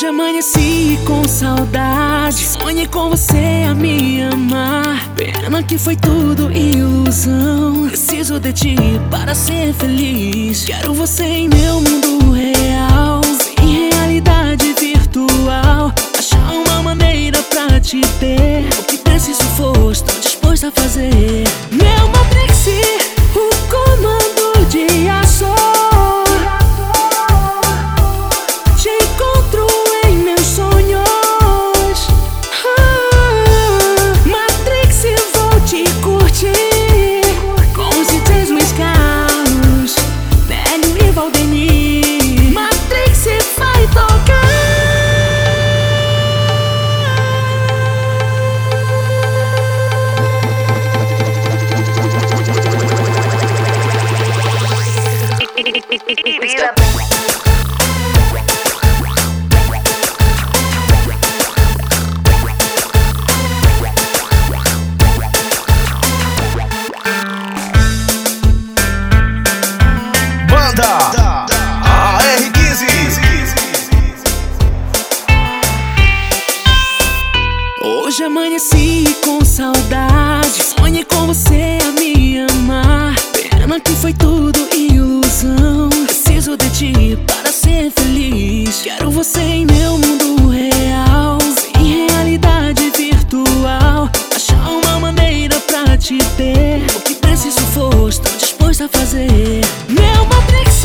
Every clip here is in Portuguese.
Hoje amanheci com saudade. Sonhei com você a me amar. Pena que foi tudo ilusão. Preciso de ti para ser feliz. Quero você em meu mundo real. Sem realidade virtual. Achar uma maneira pra te ter. O que preciso for, estou disposto a fazer. Foi tudo ilusão. Preciso de ti para ser feliz. Quero você em meu mundo real. Sem realidade virtual. Achar uma maneira pra te ter. O que preciso for, estou disposto a fazer. Meu Matrix,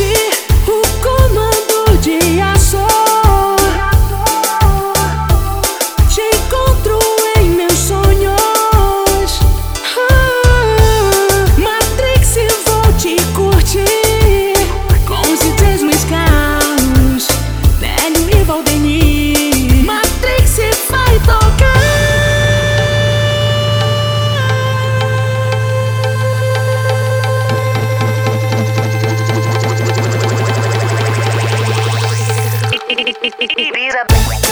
up.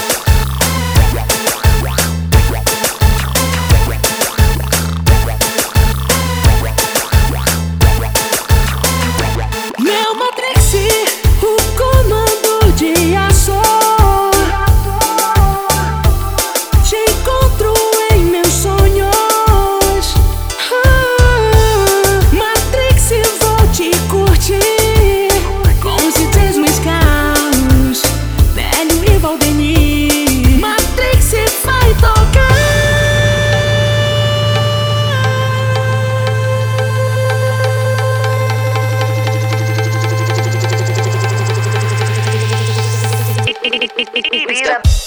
y, y, y.